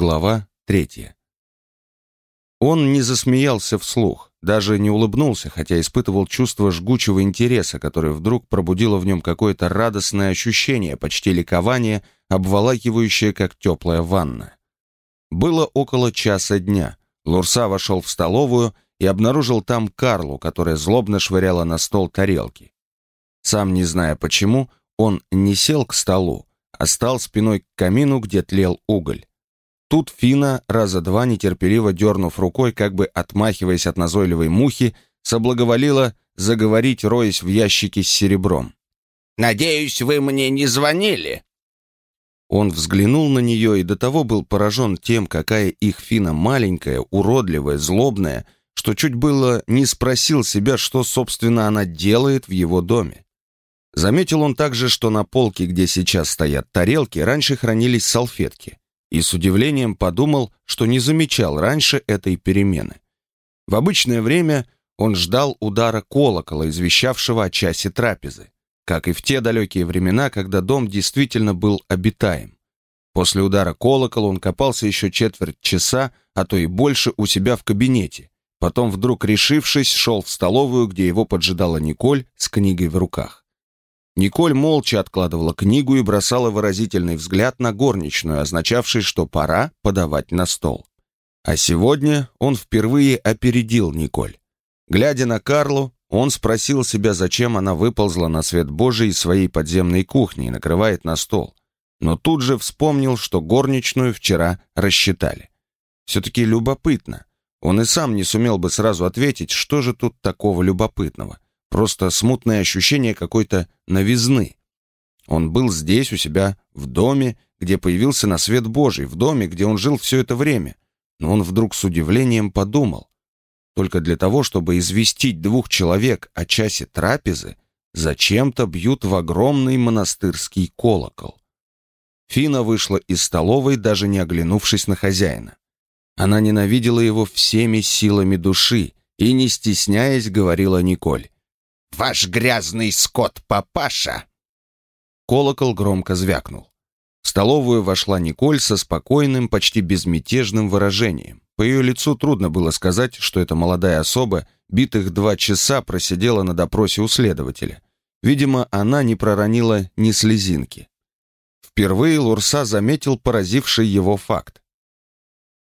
Глава третья. Он не засмеялся вслух, даже не улыбнулся, хотя испытывал чувство жгучего интереса, которое вдруг пробудило в нем какое-то радостное ощущение, почти ликование, обволакивающее, как теплая ванна. Было около часа дня. Лурса вошел в столовую и обнаружил там Карлу, которая злобно швыряла на стол тарелки. Сам не зная почему, он не сел к столу, а стал спиной к камину, где тлел уголь. Тут Фина, раза два нетерпеливо дернув рукой, как бы отмахиваясь от назойливой мухи, соблаговолила заговорить, роясь в ящике с серебром. «Надеюсь, вы мне не звонили?» Он взглянул на нее и до того был поражен тем, какая их Фина маленькая, уродливая, злобная, что чуть было не спросил себя, что, собственно, она делает в его доме. Заметил он также, что на полке, где сейчас стоят тарелки, раньше хранились салфетки и с удивлением подумал, что не замечал раньше этой перемены. В обычное время он ждал удара колокола, извещавшего о часе трапезы, как и в те далекие времена, когда дом действительно был обитаем. После удара колокола он копался еще четверть часа, а то и больше у себя в кабинете. Потом, вдруг решившись, шел в столовую, где его поджидала Николь с книгой в руках. Николь молча откладывала книгу и бросала выразительный взгляд на горничную, означавший, что пора подавать на стол. А сегодня он впервые опередил Николь. Глядя на Карлу, он спросил себя, зачем она выползла на свет Божий из своей подземной кухни и накрывает на стол. Но тут же вспомнил, что горничную вчера рассчитали. Все-таки любопытно. Он и сам не сумел бы сразу ответить, что же тут такого любопытного. Просто смутное ощущение какой-то новизны. Он был здесь, у себя, в доме, где появился на свет Божий, в доме, где он жил все это время. Но он вдруг с удивлением подумал. Только для того, чтобы известить двух человек о часе трапезы, зачем-то бьют в огромный монастырский колокол. Фина вышла из столовой, даже не оглянувшись на хозяина. Она ненавидела его всеми силами души и, не стесняясь, говорила Николь ваш грязный скот-папаша!» Колокол громко звякнул. В столовую вошла Николь со спокойным, почти безмятежным выражением. По ее лицу трудно было сказать, что эта молодая особа битых два часа просидела на допросе у следователя. Видимо, она не проронила ни слезинки. Впервые Лурса заметил поразивший его факт.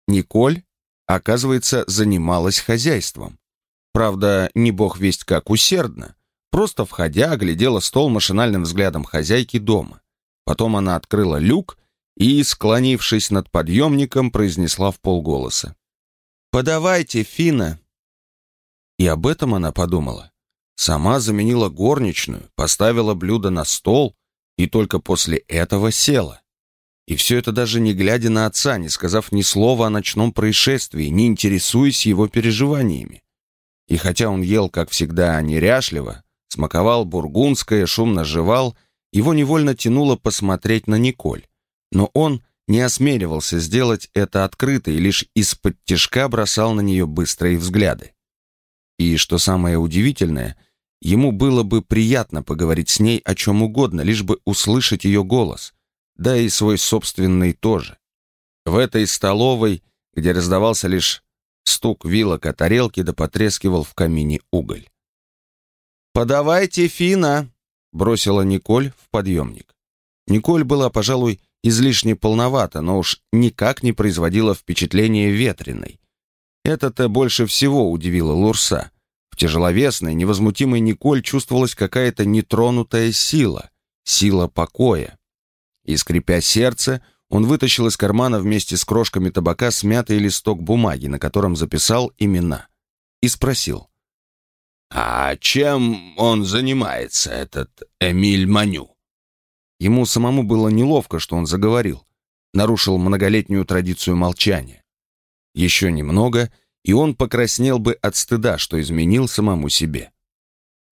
Николь, оказывается, занималась хозяйством. Правда, не бог весть как усердно. Просто входя, оглядела стол машинальным взглядом хозяйки дома. Потом она открыла люк и, склонившись над подъемником, произнесла в полголоса. «Подавайте, Фина!» И об этом она подумала. Сама заменила горничную, поставила блюдо на стол и только после этого села. И все это даже не глядя на отца, не сказав ни слова о ночном происшествии, не интересуясь его переживаниями. И хотя он ел, как всегда, неряшливо, смаковал бургундское, шумно жевал, его невольно тянуло посмотреть на Николь. Но он не осмеливался сделать это открыто и лишь из-под тишка бросал на нее быстрые взгляды. И, что самое удивительное, ему было бы приятно поговорить с ней о чем угодно, лишь бы услышать ее голос, да и свой собственный тоже. В этой столовой, где раздавался лишь стук вилок о тарелке да потрескивал в камине уголь. «Подавайте Фина!» — бросила Николь в подъемник. Николь была, пожалуй, излишне полновата, но уж никак не производила впечатления ветреной. Это-то больше всего удивило Лурса. В тяжеловесной, невозмутимой Николь чувствовалась какая-то нетронутая сила, сила покоя. И, скрипя сердце, он вытащил из кармана вместе с крошками табака смятый листок бумаги, на котором записал имена, и спросил. «А чем он занимается, этот Эмиль Маню?» Ему самому было неловко, что он заговорил, нарушил многолетнюю традицию молчания. Еще немного, и он покраснел бы от стыда, что изменил самому себе.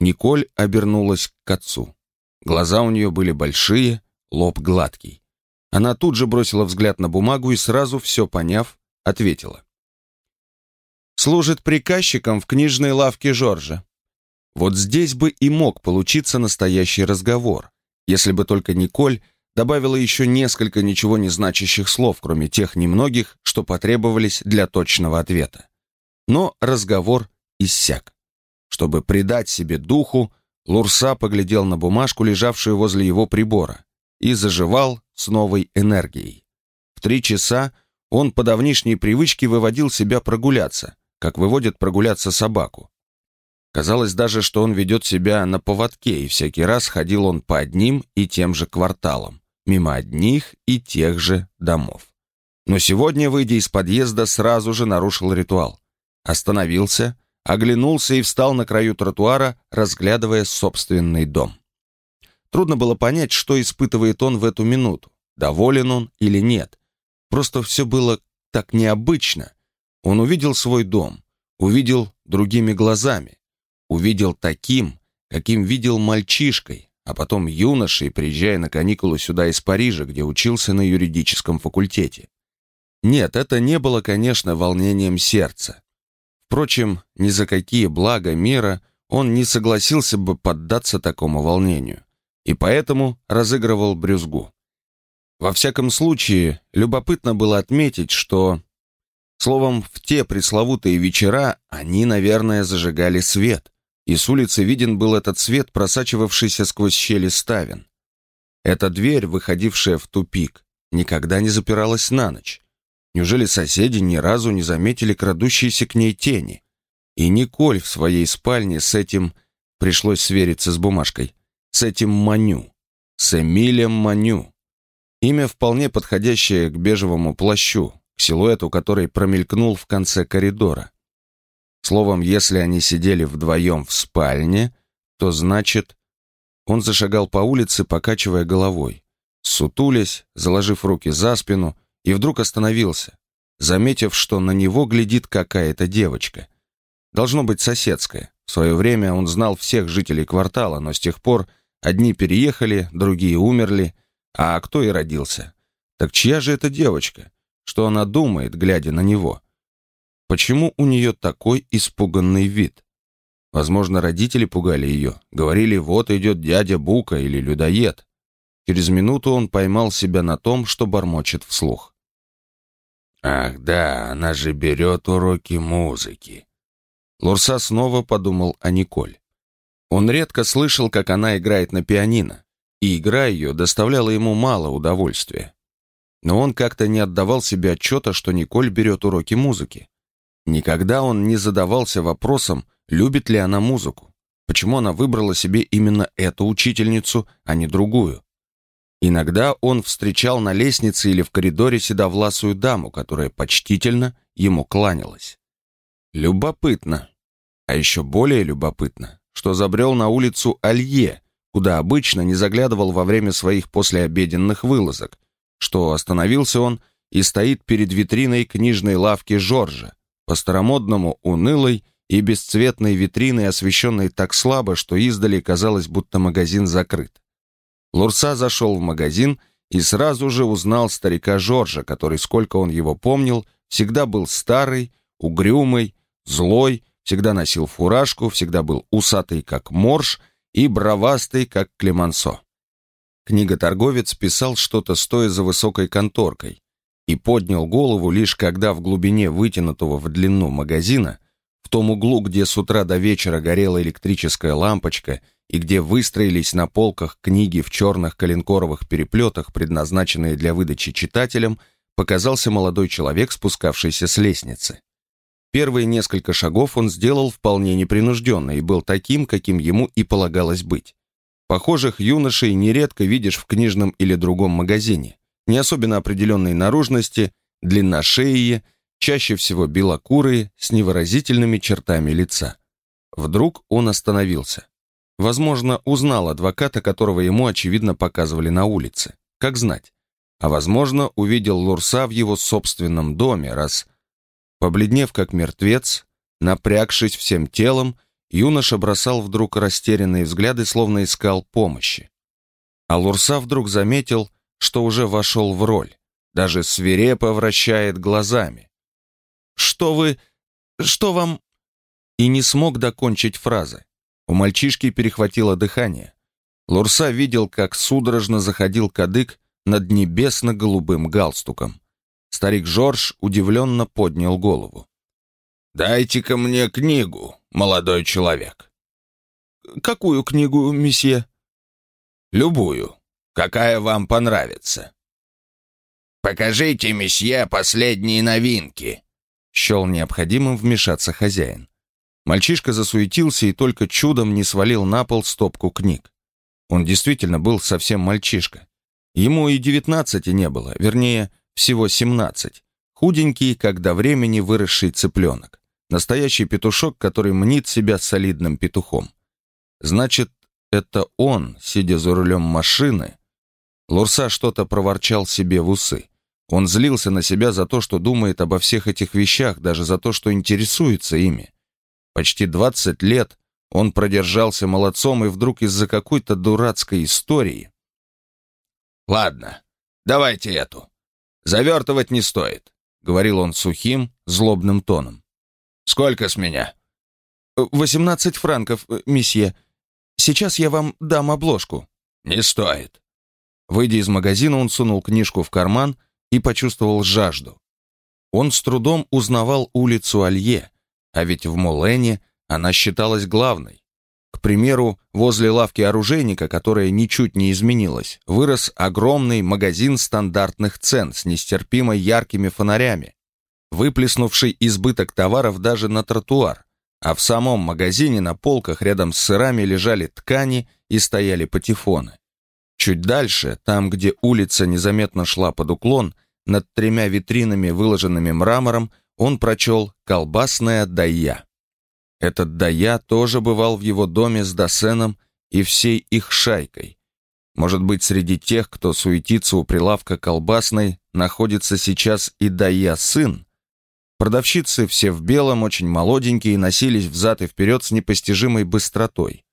Николь обернулась к отцу. Глаза у нее были большие, лоб гладкий. Она тут же бросила взгляд на бумагу и сразу, все поняв, ответила служит приказчиком в книжной лавке Жоржа. Вот здесь бы и мог получиться настоящий разговор, если бы только Николь добавила еще несколько ничего не значащих слов, кроме тех немногих, что потребовались для точного ответа. Но разговор иссяк. Чтобы придать себе духу, Лурса поглядел на бумажку, лежавшую возле его прибора, и заживал с новой энергией. В три часа он по давнишней привычке выводил себя прогуляться, как выводят прогуляться собаку. Казалось даже, что он ведет себя на поводке, и всякий раз ходил он по одним и тем же кварталам, мимо одних и тех же домов. Но сегодня, выйдя из подъезда, сразу же нарушил ритуал. Остановился, оглянулся и встал на краю тротуара, разглядывая собственный дом. Трудно было понять, что испытывает он в эту минуту, доволен он или нет. Просто все было так необычно. Он увидел свой дом, увидел другими глазами, увидел таким, каким видел мальчишкой, а потом юношей, приезжая на каникулы сюда из Парижа, где учился на юридическом факультете. Нет, это не было, конечно, волнением сердца. Впрочем, ни за какие блага мира он не согласился бы поддаться такому волнению, и поэтому разыгрывал брюзгу. Во всяком случае, любопытно было отметить, что, словом, в те пресловутые вечера они, наверное, зажигали свет и с улицы виден был этот свет, просачивавшийся сквозь щели ставен. Эта дверь, выходившая в тупик, никогда не запиралась на ночь. Неужели соседи ни разу не заметили крадущиеся к ней тени? И Николь в своей спальне с этим, пришлось свериться с бумажкой, с этим Маню, с Эмилем Маню. Имя вполне подходящее к бежевому плащу, к силуэту, который промелькнул в конце коридора. Словом, если они сидели вдвоем в спальне, то значит... Он зашагал по улице, покачивая головой, сутулясь, заложив руки за спину, и вдруг остановился, заметив, что на него глядит какая-то девочка. Должно быть соседская. В свое время он знал всех жителей квартала, но с тех пор одни переехали, другие умерли, а кто и родился. Так чья же эта девочка? Что она думает, глядя на него? Почему у нее такой испуганный вид? Возможно, родители пугали ее, говорили, вот идет дядя Бука или людоед. Через минуту он поймал себя на том, что бормочет вслух. «Ах да, она же берет уроки музыки». Лурса снова подумал о Николь. Он редко слышал, как она играет на пианино, и игра ее доставляла ему мало удовольствия. Но он как-то не отдавал себе отчета, что Николь берет уроки музыки. Никогда он не задавался вопросом, любит ли она музыку, почему она выбрала себе именно эту учительницу, а не другую. Иногда он встречал на лестнице или в коридоре седовласую даму, которая почтительно ему кланялась. Любопытно. А еще более любопытно, что забрел на улицу Алье, куда обычно не заглядывал во время своих послеобеденных вылазок, что остановился он и стоит перед витриной книжной лавки Жоржа, по-старомодному унылой и бесцветной витриной, освещенной так слабо, что издали казалось, будто магазин закрыт. Лурса зашел в магазин и сразу же узнал старика Жоржа, который, сколько он его помнил, всегда был старый, угрюмый, злой, всегда носил фуражку, всегда был усатый, как морж, и бровастый, как Клемансо. Книготорговец писал что-то, стоя за высокой конторкой, и поднял голову лишь когда в глубине вытянутого в длину магазина, в том углу, где с утра до вечера горела электрическая лампочка и где выстроились на полках книги в черных коленкоровых переплетах, предназначенные для выдачи читателям, показался молодой человек, спускавшийся с лестницы. Первые несколько шагов он сделал вполне непринужденно и был таким, каким ему и полагалось быть. Похожих юношей нередко видишь в книжном или другом магазине не особенно определенной наружности, длинношеие, чаще всего белокурые, с невыразительными чертами лица. Вдруг он остановился. Возможно, узнал адвоката, которого ему, очевидно, показывали на улице. Как знать. А возможно, увидел Лурса в его собственном доме, раз, побледнев как мертвец, напрягшись всем телом, юноша бросал вдруг растерянные взгляды, словно искал помощи. А Лурса вдруг заметил, что уже вошел в роль, даже свирепо вращает глазами. «Что вы... что вам...» И не смог докончить фразы. У мальчишки перехватило дыхание. Лурса видел, как судорожно заходил кадык, над небесно-голубым галстуком. Старик Жорж удивленно поднял голову. «Дайте-ка мне книгу, молодой человек». «Какую книгу, месье?» «Любую. Какая вам понравится». «Покажите, месье, последние новинки», — счел необходимым вмешаться хозяин. Мальчишка засуетился и только чудом не свалил на пол стопку книг. Он действительно был совсем мальчишка. Ему и девятнадцати не было, вернее, всего семнадцать. Худенький, как до времени выросший цыпленок. Настоящий петушок, который мнит себя солидным петухом. Значит, это он, сидя за рулем машины. Лурса что-то проворчал себе в усы. Он злился на себя за то, что думает обо всех этих вещах, даже за то, что интересуется ими. Почти двадцать лет он продержался молодцом и вдруг из-за какой-то дурацкой истории... «Ладно, давайте эту. Завертывать не стоит», — говорил он сухим, злобным тоном. Сколько с меня?» «Восемнадцать франков, э, месье. Сейчас я вам дам обложку». «Не стоит». Выйдя из магазина, он сунул книжку в карман и почувствовал жажду. Он с трудом узнавал улицу Алье, а ведь в Молене она считалась главной. К примеру, возле лавки оружейника, которая ничуть не изменилась, вырос огромный магазин стандартных цен с нестерпимо яркими фонарями, выплеснувший избыток товаров даже на тротуар, а в самом магазине на полках рядом с сырами лежали ткани и стояли патефоны. Чуть дальше, там, где улица незаметно шла под уклон, над тремя витринами, выложенными мрамором, он прочел «Колбасная дая». Этот дая тоже бывал в его доме с Досеном и всей их шайкой. Может быть, среди тех, кто суетится у прилавка колбасной, находится сейчас и дая сын, Продавщицы, все в белом, очень молоденькие, носились взад и вперед с непостижимой быстротой.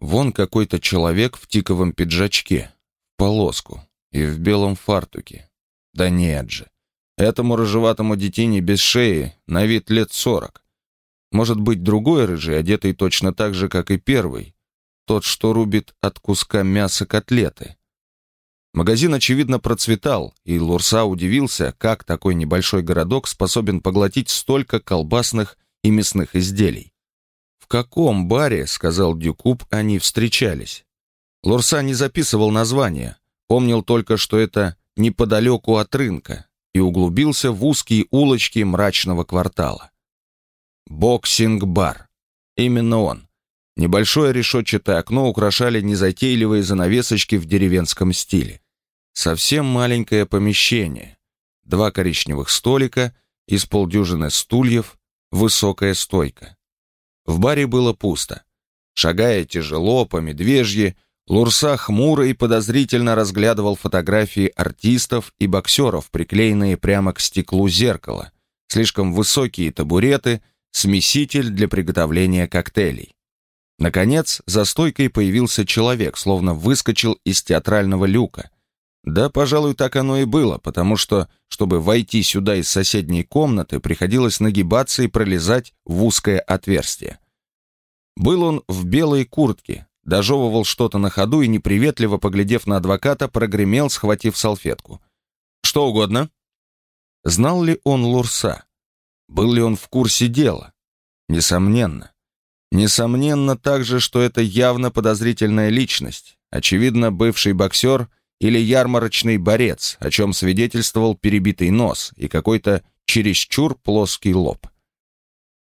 Вон какой-то человек в тиковом пиджачке, в полоску и в белом фартуке. Да нет же. Этому рыжеватому детине без шеи на вид лет сорок. Может быть, другой рыжий, одетый точно так же, как и первый. Тот, что рубит от куска мяса котлеты. Магазин, очевидно, процветал, и Лурса удивился, как такой небольшой городок способен поглотить столько колбасных и мясных изделий. «В каком баре, — сказал Дюкуб, — они встречались?» Лурса не записывал название, помнил только, что это неподалеку от рынка, и углубился в узкие улочки мрачного квартала. Боксинг-бар. Именно он. Небольшое решетчатое окно украшали незатейливые занавесочки в деревенском стиле. Совсем маленькое помещение. Два коричневых столика, из полдюжины стульев, высокая стойка. В баре было пусто. Шагая тяжело, по медвежье, Лурса хмуро и подозрительно разглядывал фотографии артистов и боксеров, приклеенные прямо к стеклу зеркала, слишком высокие табуреты, смеситель для приготовления коктейлей. Наконец, за стойкой появился человек, словно выскочил из театрального люка, да, пожалуй, так оно и было, потому что, чтобы войти сюда из соседней комнаты, приходилось нагибаться и пролезать в узкое отверстие. Был он в белой куртке, дожевывал что-то на ходу и, неприветливо поглядев на адвоката, прогремел, схватив салфетку. «Что угодно?» Знал ли он Лурса? Был ли он в курсе дела? Несомненно. Несомненно также, что это явно подозрительная личность. Очевидно, бывший боксер или ярмарочный борец, о чем свидетельствовал перебитый нос и какой-то чересчур плоский лоб.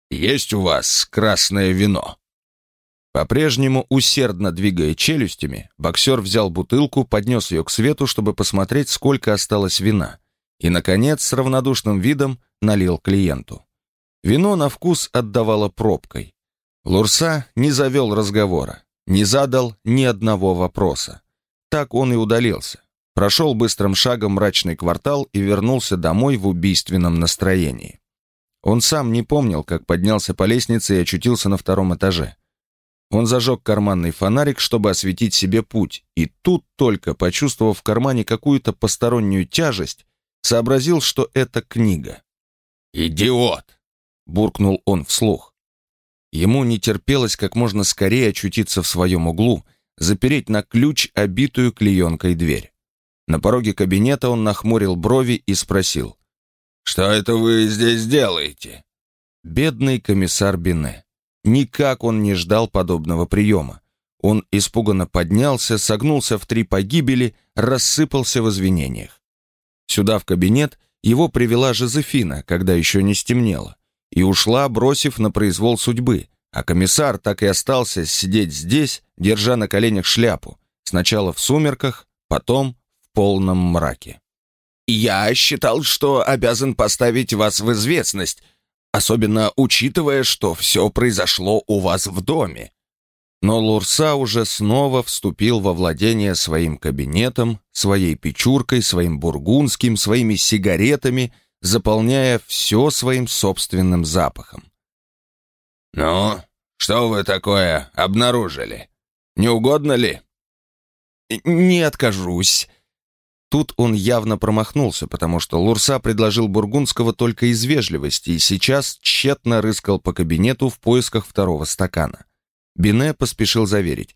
«Есть у вас красное вино?» По-прежнему усердно двигая челюстями, боксер взял бутылку, поднес ее к свету, чтобы посмотреть, сколько осталось вина, и, наконец, с равнодушным видом налил клиенту. Вино на вкус отдавало пробкой. Лурса не завел разговора, не задал ни одного вопроса. Так он и удалился. Прошел быстрым шагом мрачный квартал и вернулся домой в убийственном настроении. Он сам не помнил, как поднялся по лестнице и очутился на втором этаже. Он зажег карманный фонарик, чтобы осветить себе путь, и тут только, почувствовав в кармане какую-то постороннюю тяжесть, сообразил, что это книга. «Идиот!» — буркнул он вслух. Ему не терпелось как можно скорее очутиться в своем углу — запереть на ключ обитую клеенкой дверь. На пороге кабинета он нахмурил брови и спросил. «Что это вы здесь делаете?» Бедный комиссар Бине. Никак он не ждал подобного приема. Он испуганно поднялся, согнулся в три погибели, рассыпался в извинениях. Сюда, в кабинет, его привела Жозефина, когда еще не стемнело, и ушла, бросив на произвол судьбы, а комиссар так и остался сидеть здесь, держа на коленях шляпу, сначала в сумерках, потом в полном мраке. «Я считал, что обязан поставить вас в известность, особенно учитывая, что все произошло у вас в доме». Но Лурса уже снова вступил во владение своим кабинетом, своей печуркой, своим бургундским, своими сигаретами, заполняя все своим собственным запахом. «Ну, что вы такое обнаружили? Не угодно ли?» «Не откажусь». Тут он явно промахнулся, потому что Лурса предложил Бургундского только из вежливости и сейчас тщетно рыскал по кабинету в поисках второго стакана. Бине поспешил заверить.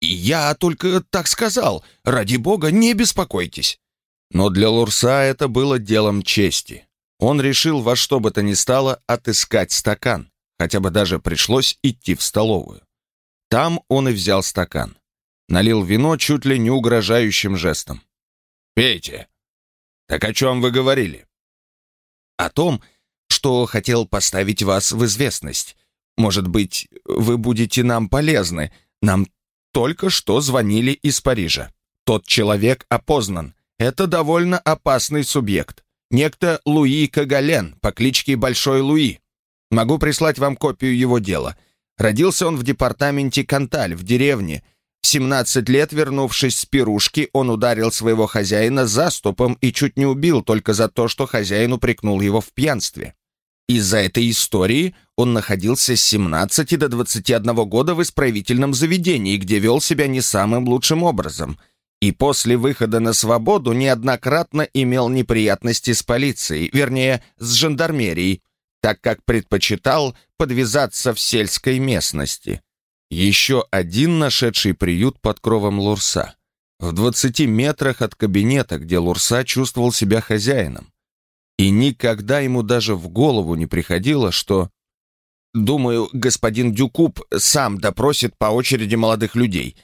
«Я только так сказал. Ради бога, не беспокойтесь». Но для Лурса это было делом чести. Он решил во что бы то ни стало отыскать стакан, хотя бы даже пришлось идти в столовую. Там он и взял стакан. Налил вино чуть ли не угрожающим жестом. «Пейте». «Так о чем вы говорили?» «О том, что хотел поставить вас в известность. Может быть, вы будете нам полезны. Нам только что звонили из Парижа. Тот человек опознан. Это довольно опасный субъект. Некто Луи Кагален по кличке Большой Луи. Могу прислать вам копию его дела. Родился он в департаменте Канталь, в деревне. В 17 лет, вернувшись с пирушки, он ударил своего хозяина заступом и чуть не убил только за то, что хозяин упрекнул его в пьянстве. Из-за этой истории он находился с 17 до 21 года в исправительном заведении, где вел себя не самым лучшим образом. И после выхода на свободу неоднократно имел неприятности с полицией, вернее, с жандармерией, так как предпочитал подвязаться в сельской местности. Еще один нашедший приют под кровом Лурса. В 20 метрах от кабинета, где Лурса чувствовал себя хозяином. И никогда ему даже в голову не приходило, что... Думаю, господин Дюкуб сам допросит по очереди молодых людей.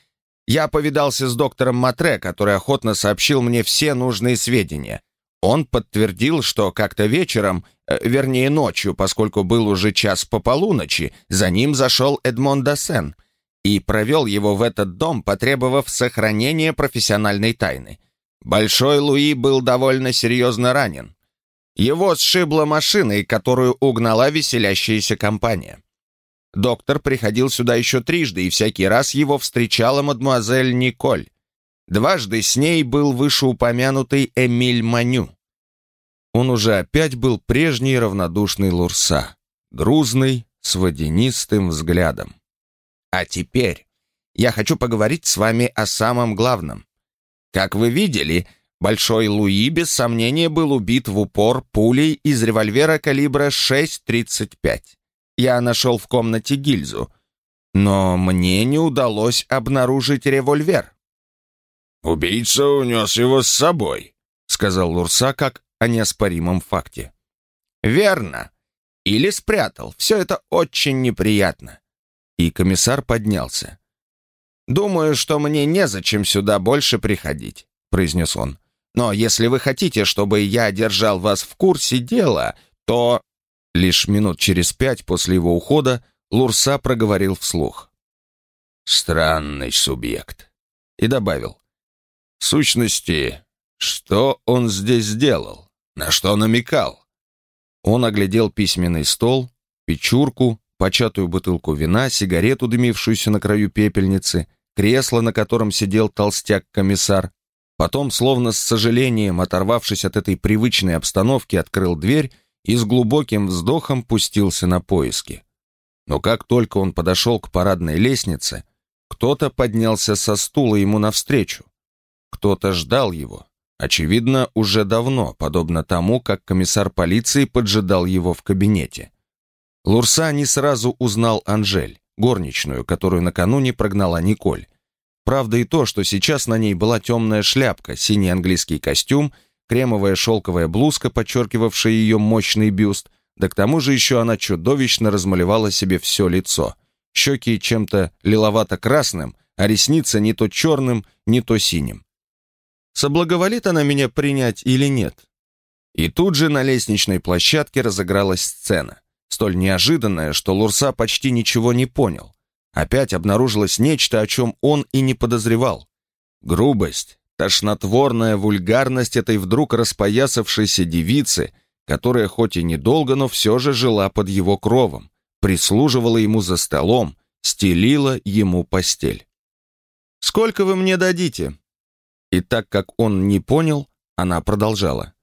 Я повидался с доктором Матре, который охотно сообщил мне все нужные сведения. Он подтвердил, что как-то вечером, э, вернее ночью, поскольку был уже час по полуночи, за ним зашел Эдмон Дасен и провел его в этот дом, потребовав сохранения профессиональной тайны. Большой Луи был довольно серьезно ранен. Его сшибла машиной, которую угнала веселящаяся компания. Доктор приходил сюда еще трижды, и всякий раз его встречала мадемуазель Николь. Дважды с ней был вышеупомянутый Эмиль Маню. Он уже опять был прежний равнодушный Лурса, грузный, с водянистым взглядом. А теперь я хочу поговорить с вами о самом главном. Как вы видели, Большой Луи без сомнения был убит в упор пулей из револьвера калибра 6.35. Я нашел в комнате гильзу, но мне не удалось обнаружить револьвер. «Убийца унес его с собой», — сказал Лурса как о неоспоримом факте. «Верно. Или спрятал. Все это очень неприятно». И комиссар поднялся. «Думаю, что мне незачем сюда больше приходить», — произнес он. «Но если вы хотите, чтобы я держал вас в курсе дела, то...» Лишь минут через пять после его ухода Лурса проговорил вслух. «Странный субъект». И добавил. В сущности, что он здесь сделал? На что намекал? Он оглядел письменный стол, печурку, початую бутылку вина, сигарету, дымившуюся на краю пепельницы, кресло, на котором сидел толстяк-комиссар. Потом, словно с сожалением, оторвавшись от этой привычной обстановки, открыл дверь и с глубоким вздохом пустился на поиски. Но как только он подошел к парадной лестнице, кто-то поднялся со стула ему навстречу. Кто-то ждал его. Очевидно, уже давно, подобно тому, как комиссар полиции поджидал его в кабинете. Лурса не сразу узнал Анжель, горничную, которую накануне прогнала Николь. Правда и то, что сейчас на ней была темная шляпка, синий английский костюм, кремовая шелковая блузка, подчеркивавшая ее мощный бюст, да к тому же еще она чудовищно размалевала себе все лицо. Щеки чем-то лиловато-красным, а ресницы не то черным, не то синим. Соблаговолит она меня принять или нет? И тут же на лестничной площадке разыгралась сцена, столь неожиданная, что Лурса почти ничего не понял. Опять обнаружилось нечто, о чем он и не подозревал. Грубость, тошнотворная вульгарность этой вдруг распоясавшейся девицы, которая хоть и недолго, но все же жила под его кровом, прислуживала ему за столом, стелила ему постель. «Сколько вы мне дадите?» И так как он не понял, она продолжала.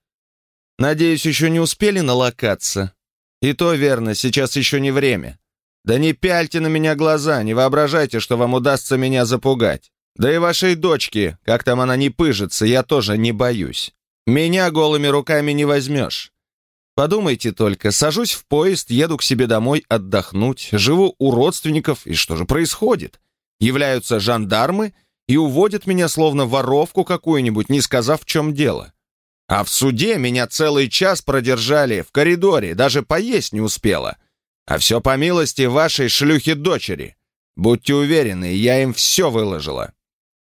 «Надеюсь, еще не успели налокаться?» «И то верно, сейчас еще не время. Да не пяльте на меня глаза, не воображайте, что вам удастся меня запугать. Да и вашей дочки, как там она не пыжится, я тоже не боюсь. Меня голыми руками не возьмешь. Подумайте только, сажусь в поезд, еду к себе домой отдохнуть, живу у родственников, и что же происходит? Являются жандармы и уводят меня словно воровку какую-нибудь, не сказав, в чем дело. А в суде меня целый час продержали в коридоре, даже поесть не успела. А все по милости вашей шлюхи-дочери. Будьте уверены, я им все выложила».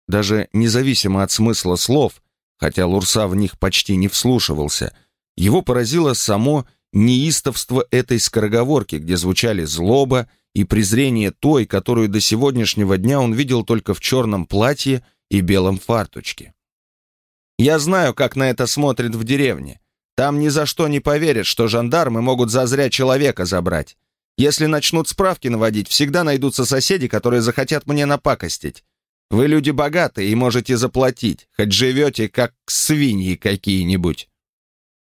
Даже независимо от смысла слов, хотя Лурса в них почти не вслушивался, его поразило само неистовство этой скороговорки, где звучали злоба и презрение той, которую до сегодняшнего дня он видел только в черном платье и белом фарточке. «Я знаю, как на это смотрят в деревне. Там ни за что не поверят, что жандармы могут зазря человека забрать. Если начнут справки наводить, всегда найдутся соседи, которые захотят мне напакостить. Вы люди богатые и можете заплатить, хоть живете как свиньи какие-нибудь».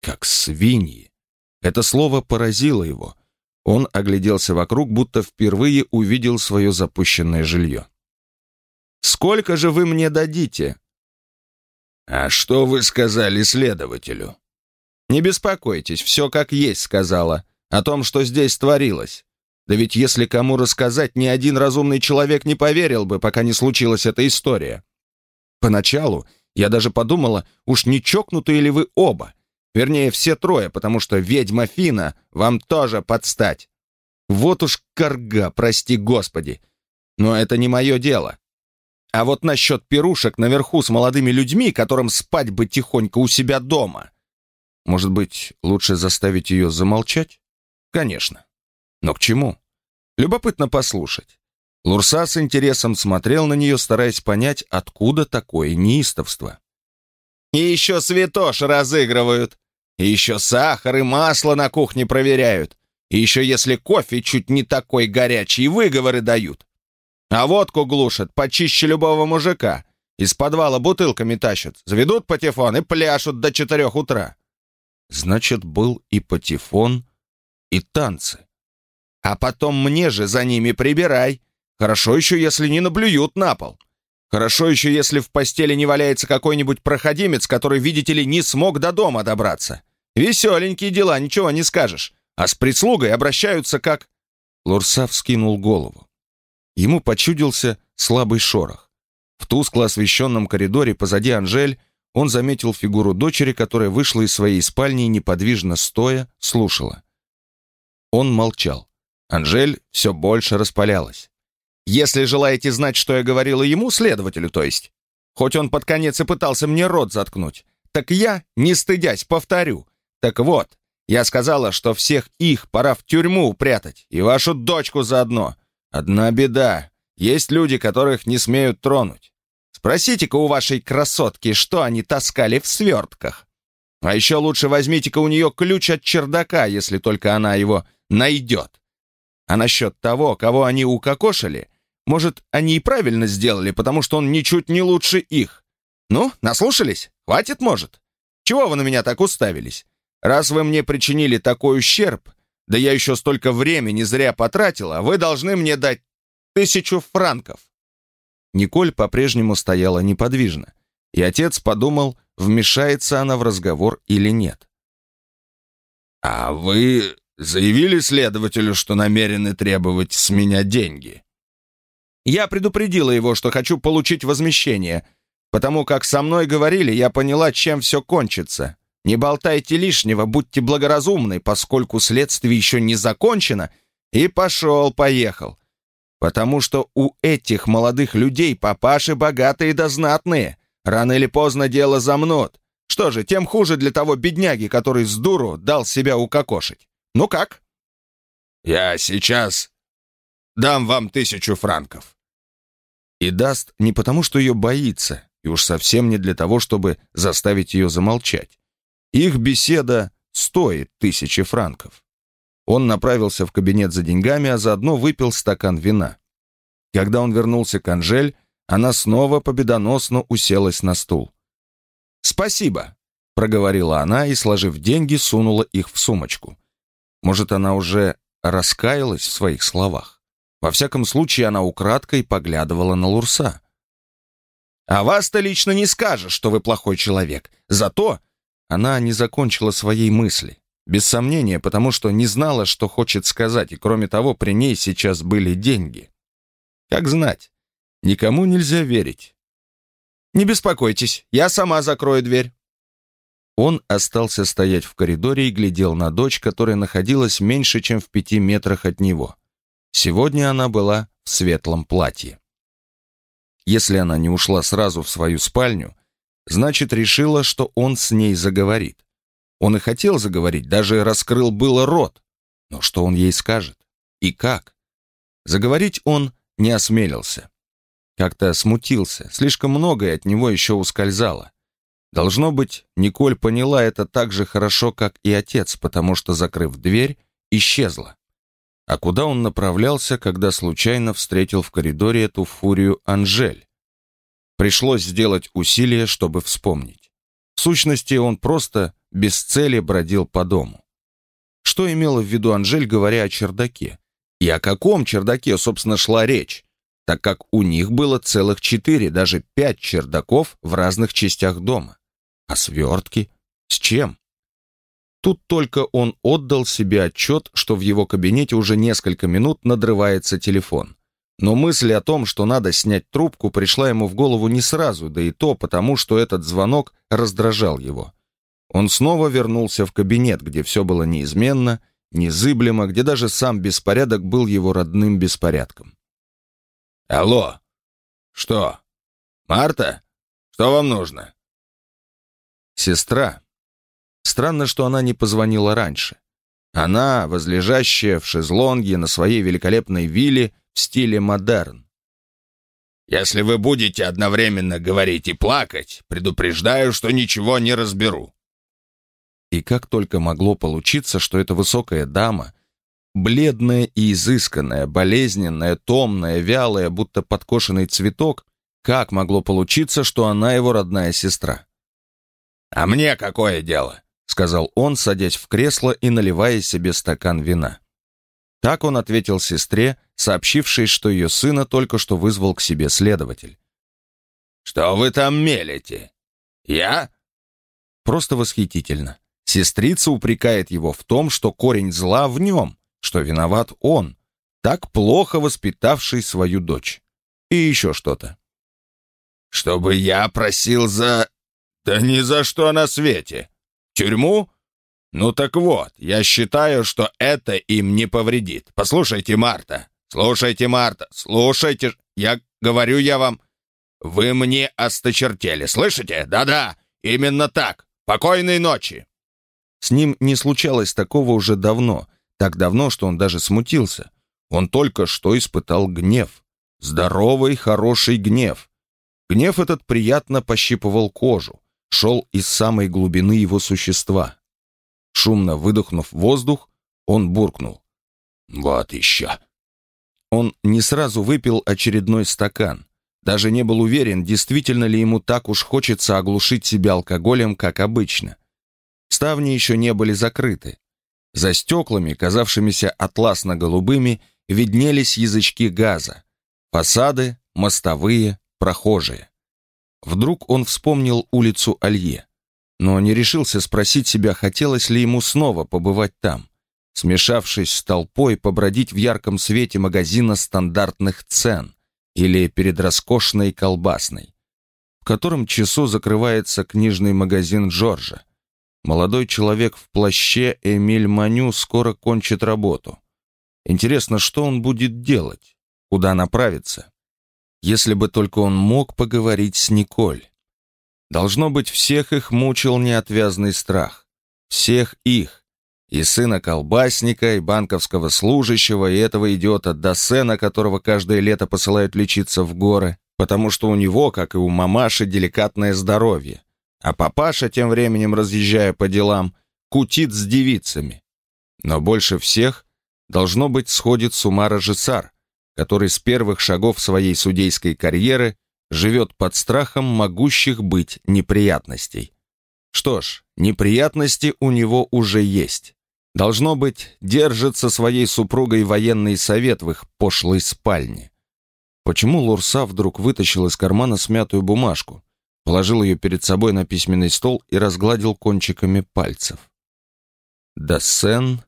«Как свиньи?» Это слово поразило его. Он огляделся вокруг, будто впервые увидел свое запущенное жилье. «Сколько же вы мне дадите?» «А что вы сказали следователю?» «Не беспокойтесь, все как есть», — сказала, «о том, что здесь творилось. Да ведь если кому рассказать, ни один разумный человек не поверил бы, пока не случилась эта история. Поначалу я даже подумала, уж не чокнутые ли вы оба. Вернее, все трое, потому что ведьма Фина вам тоже подстать. Вот уж корга, прости господи. Но это не мое дело. А вот насчет пирушек наверху с молодыми людьми, которым спать бы тихонько у себя дома, может быть, лучше заставить ее замолчать? Конечно. Но к чему? Любопытно послушать. Лурса с интересом смотрел на нее, стараясь понять, откуда такое неистовство. «И еще святош разыгрывают. И еще сахар и масло на кухне проверяют. И еще если кофе чуть не такой горячий, выговоры дают. А водку глушат почище любого мужика. Из подвала бутылками тащат, заведут патефон и пляшут до четырех утра. Значит, был и патефон, и танцы. А потом мне же за ними прибирай. Хорошо еще, если не наблюют на пол. Хорошо еще, если в постели не валяется какой-нибудь проходимец, который, видите ли, не смог до дома добраться. Веселенькие дела, ничего не скажешь. А с прислугой обращаются как...» Лурса вскинул голову. Ему почудился слабый шорох. В тускло освещенном коридоре позади Анжель он заметил фигуру дочери, которая вышла из своей спальни и неподвижно стоя слушала. Он молчал. Анжель все больше распалялась. «Если желаете знать, что я говорила ему, следователю, то есть, хоть он под конец и пытался мне рот заткнуть, так я, не стыдясь, повторю. Так вот, я сказала, что всех их пора в тюрьму упрятать, и вашу дочку заодно. Одна беда. Есть люди, которых не смеют тронуть. Спросите-ка у вашей красотки, что они таскали в свертках. А еще лучше возьмите-ка у нее ключ от чердака, если только она его найдет. А насчет того, кого они укокошили, может, они и правильно сделали, потому что он ничуть не лучше их. Ну, наслушались? Хватит, может? Чего вы на меня так уставились? Раз вы мне причинили такой ущерб, да я еще столько времени зря потратила, вы должны мне дать тысячу франков. Николь по-прежнему стояла неподвижно, и отец подумал, вмешается она в разговор или нет. «А вы заявили следователю, что намерены требовать с меня деньги?» Я предупредила его, что хочу получить возмещение, потому как со мной говорили, я поняла, чем все кончится. Не болтайте лишнего, будьте благоразумны, поскольку следствие еще не закончено, и пошел-поехал. Потому что у этих молодых людей папаши богатые да знатные. Рано или поздно дело замнут. Что же, тем хуже для того бедняги, который с дуру дал себя укокошить. Ну как? Я сейчас дам вам тысячу франков. И даст не потому, что ее боится, и уж совсем не для того, чтобы заставить ее замолчать. Их беседа стоит тысячи франков. Он направился в кабинет за деньгами, а заодно выпил стакан вина. Когда он вернулся к Анжель, она снова победоносно уселась на стул. «Спасибо», — проговорила она и, сложив деньги, сунула их в сумочку. Может, она уже раскаялась в своих словах. Во всяком случае, она украдкой поглядывала на Лурса. «А вас-то лично не скажешь, что вы плохой человек. Зато...» Она не закончила своей мысли. Без сомнения, потому что не знала, что хочет сказать, и кроме того, при ней сейчас были деньги. Как знать, никому нельзя верить. «Не беспокойтесь, я сама закрою дверь». Он остался стоять в коридоре и глядел на дочь, которая находилась меньше, чем в пяти метрах от него. Сегодня она была в светлом платье. Если она не ушла сразу в свою спальню, значит, решила, что он с ней заговорит. Он и хотел заговорить, даже раскрыл было рот. Но что он ей скажет? И как? Заговорить он не осмелился. Как-то смутился, слишком многое от него еще ускользало. Должно быть, Николь поняла это так же хорошо, как и отец, потому что, закрыв дверь, исчезла. А куда он направлялся, когда случайно встретил в коридоре эту фурию Анжель? Пришлось сделать усилие, чтобы вспомнить. В сущности, он просто без цели бродил по дому. Что имела в виду Анжель, говоря о чердаке? И о каком чердаке, собственно, шла речь? Так как у них было целых четыре, даже пять чердаков в разных частях дома. А свертки? С чем? Тут только он отдал себе отчет, что в его кабинете уже несколько минут надрывается телефон. Но мысль о том, что надо снять трубку, пришла ему в голову не сразу, да и то потому, что этот звонок раздражал его. Он снова вернулся в кабинет, где все было неизменно, незыблемо, где даже сам беспорядок был его родным беспорядком. «Алло! Что? Марта? Что вам нужно?» «Сестра. Странно, что она не позвонила раньше. Она, возлежащая в шезлонге на своей великолепной вилле в стиле модерн. «Если вы будете одновременно говорить и плакать, предупреждаю, что ничего не разберу. И как только могло получиться, что эта высокая дама, бледная и изысканная, болезненная, томная, вялая, будто подкошенный цветок, как могло получиться, что она его родная сестра? «А мне какое дело?» — сказал он, садясь в кресло и наливая себе стакан вина. Так он ответил сестре, сообщившей, что ее сына только что вызвал к себе следователь. «Что вы там мелете? Я?» Просто восхитительно. Сестрица упрекает его в том, что корень зла в нем, что виноват он, так плохо воспитавший свою дочь. И еще что-то. «Чтобы я просил за... Да ни за что на свете! Тюрьму? Ну так вот, я считаю, что это им не повредит. Послушайте, Марта, слушайте, Марта, слушайте, я говорю я вам, вы мне осточертели, слышите? Да-да, именно так. Покойной ночи!» С ним не случалось такого уже давно, так давно, что он даже смутился. Он только что испытал гнев. Здоровый, хороший гнев. Гнев этот приятно пощипывал кожу, шел из самой глубины его существа. Шумно выдохнув воздух, он буркнул. «Вот еще!» Он не сразу выпил очередной стакан. Даже не был уверен, действительно ли ему так уж хочется оглушить себя алкоголем, как обычно. Ставни еще не были закрыты. За стеклами, казавшимися атласно-голубыми, виднелись язычки газа. Фасады, мостовые, прохожие. Вдруг он вспомнил улицу Алье, но не решился спросить себя, хотелось ли ему снова побывать там, смешавшись с толпой, побродить в ярком свете магазина стандартных цен или перед роскошной колбасной. В котором часу закрывается книжный магазин Джорджа. Молодой человек в плаще Эмиль Маню скоро кончит работу. Интересно, что он будет делать? Куда направиться? Если бы только он мог поговорить с Николь. Должно быть, всех их мучил неотвязный страх. Всех их. И сына колбасника, и банковского служащего, и этого идиота Досена, которого каждое лето посылают лечиться в горы, потому что у него, как и у мамаши, деликатное здоровье. А папаша, тем временем разъезжая по делам, кутит с девицами. Но больше всех, должно быть, сходит с ума Рожесар, который с первых шагов своей судейской карьеры живет под страхом могущих быть неприятностей. Что ж, неприятности у него уже есть. Должно быть, держит со своей супругой военный совет в их пошлой спальне. Почему Лурса вдруг вытащил из кармана смятую бумажку? положил ее перед собой на письменный стол и разгладил кончиками пальцев. Да Сен,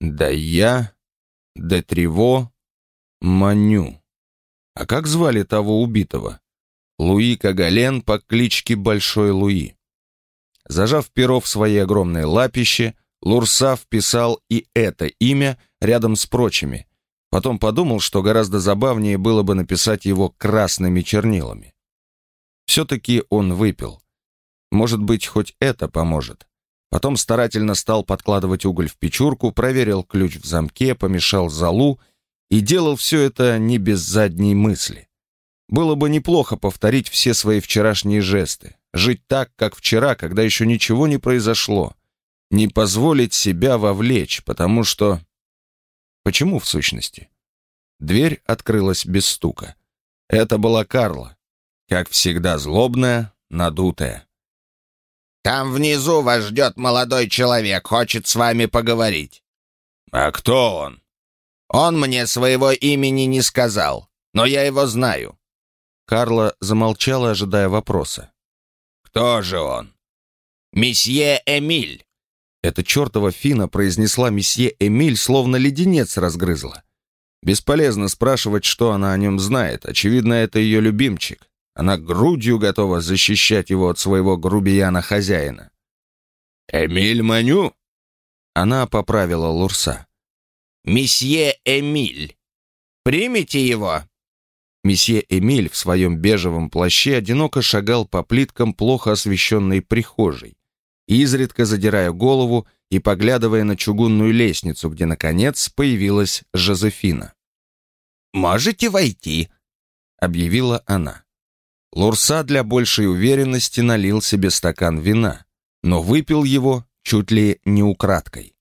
да я, да Трево, Маню. А как звали того убитого? Луи Кагален по кличке Большой Луи. Зажав перо в свои огромные лапище, Лурса вписал и это имя рядом с прочими. Потом подумал, что гораздо забавнее было бы написать его красными чернилами. Все-таки он выпил. Может быть, хоть это поможет. Потом старательно стал подкладывать уголь в печурку, проверил ключ в замке, помешал залу и делал все это не без задней мысли. Было бы неплохо повторить все свои вчерашние жесты, жить так, как вчера, когда еще ничего не произошло, не позволить себя вовлечь, потому что... Почему в сущности? Дверь открылась без стука. Это была Карла, как всегда злобная, надутая. «Там внизу вас ждет молодой человек, хочет с вами поговорить». «А кто он?» «Он мне своего имени не сказал, но я его знаю». Карла замолчала, ожидая вопроса. «Кто же он?» «Месье Эмиль». Эта чертова Фина произнесла месье Эмиль, словно леденец разгрызла. Бесполезно спрашивать, что она о нем знает. Очевидно, это ее любимчик. Она грудью готова защищать его от своего грубияна-хозяина. «Эмиль Маню?» Она поправила Лурса. «Месье Эмиль. Примите его?» Месье Эмиль в своем бежевом плаще одиноко шагал по плиткам плохо освещенной прихожей, изредка задирая голову и поглядывая на чугунную лестницу, где, наконец, появилась Жозефина. «Можете войти», — объявила она. Лурса для большей уверенности налил себе стакан вина, но выпил его чуть ли не украдкой.